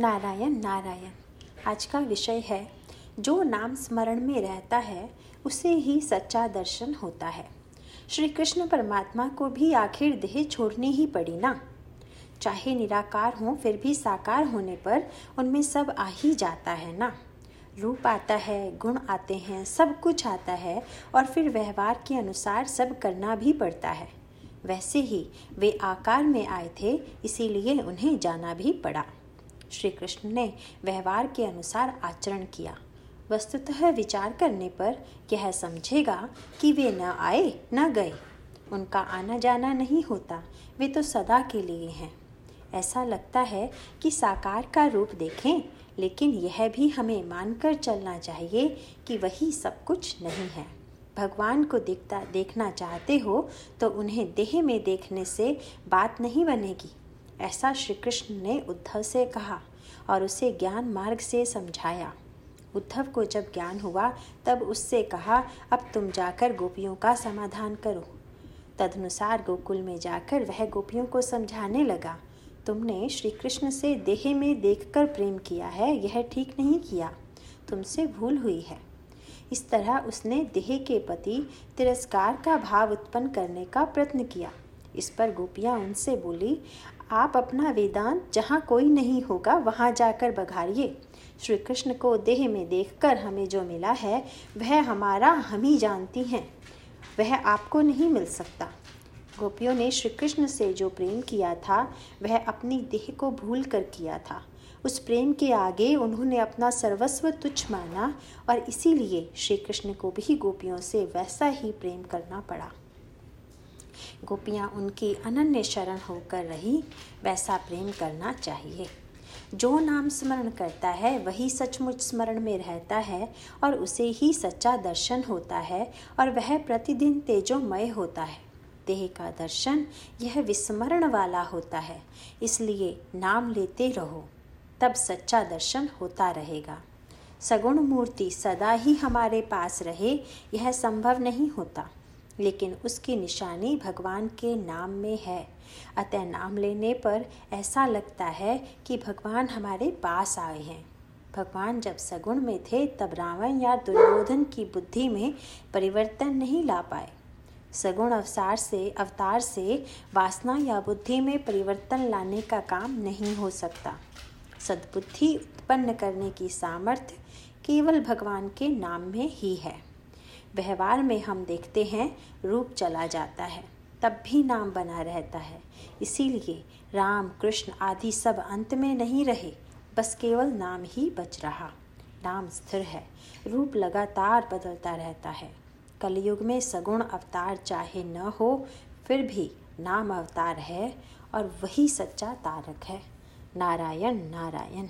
नारायण नारायण। आज का विषय है, जो नाम स्मरण में रहता है, उसे ही सच्चा दर्शन होता है। श्री कृष्ण परमात्मा को भी आखिर देह छोड़नी ही पड़ी ना? चाहे निराकार हो, फिर भी साकार होने पर उनमें सब आ ही जाता है ना? रूप आता है, गुण आते हैं, सब कुछ आता है, और फिर व्यवहार के अनुसार सब करना भी पड़ता है। वैसे ही वे आकार में आए थे, इसीलिए उन्हें जाना भी पड़ा। श्री कृष्ण ने व्यवहार के अनुसार आचरण किया। वस्तुतः विचार करने पर यह समझेगा कि वे न आए, न गए। उनका आना जाना नहीं होता, वे तो सदा के लिए हैं। ऐसा लगता है कि साकार का रूप देखें, लेकिन यह भी हमें मानकर चलना चाहिए कि वही सब कुछ नहीं है। भगवान को देखता देखना चाहते हो तो उन्हें देह में देखने से बात नहीं बनेगी। ऐसा श्री कृष्ण ने उद्धव से कहा और उसे ज्ञान मार्ग से समझाया। उद्धव को जब ज्ञान हुआ, तब उससे कहा, अब तुम जाकर गोपियों का समाधान करो। तदनुसार गोकुल में जाकर वह गोपियों को समझाने लगा। तुमने श्री कृष्ण से देह में देखकर प्रेम किया है, यह ठीक नहीं किया। तुमसे भूल हुई है। इस तरह उसने देह के प्रति तिरस्कार का भाव उत्पन्न करने का प्रयत्न किया। इस पर गोपियाँ उनसे बोली, आप अपना वेदांत जहाँ कोई नहीं होगा, वहाँ जाकर बघारिए। श्री कृष्ण को देह में देखकर हमें जो मिला है, वह हमारा हम ही जानती हैं। वह आपको नहीं मिल सकता। गोपियों ने श्री कृष्ण से जो प्रेम किया था, वह अपनी देह को भूल कर किया था। उस प्रेम के आगे उन्होंने अपना सर्वस्व तुच्छ माना और इसीलिए श्री कृष्ण को भी गोपियों से वैसा ही प्रेम करना पड़ा। गोपियाँ उनकी अनन्य शरण होकर रही, वैसा प्रेम करना चाहिए। जो नाम स्मरण करता है, वही सचमुच स्मरण में रहता है और उसे ही सच्चा दर्शन होता है और वह प्रतिदिन तेजोमय होता है। देह का दर्शन यह विस्मरण वाला होता है, इसलिए नाम लेते रहो, तब सच्चा दर्शन होता रहेगा। सगुण मूर्ति सदा ही हमारे पास रहे, यह संभव नहीं होता। लेकिन उसकी निशानी भगवान के नाम में है। अतः नाम लेने पर ऐसा लगता है कि भगवान हमारे पास आए हैं। भगवान जब सगुण में थे, तब रावण या दुर्योधन की बुद्धि में परिवर्तन नहीं ला पाए। सगुण अवसार से, अवतार से वासना या बुद्धि में परिवर्तन लाने का काम नहीं हो सकता। सद्बुद्धि उत्पन्न करने की सामर्थ्य केवल भगवान के नाम में ही है। व्यवहार में हम देखते हैं, रूप चला जाता है, तब भी नाम बना रहता है। इसीलिए राम, कृष्ण आदि सब अंत में नहीं रहे, बस केवल नाम ही बच रहा। नाम स्थिर है, रूप लगातार बदलता रहता है। कलयुग में सगुण अवतार चाहे न हो, फिर भी नाम अवतार है और वही सच्चा तारक है। नारायण नारायण।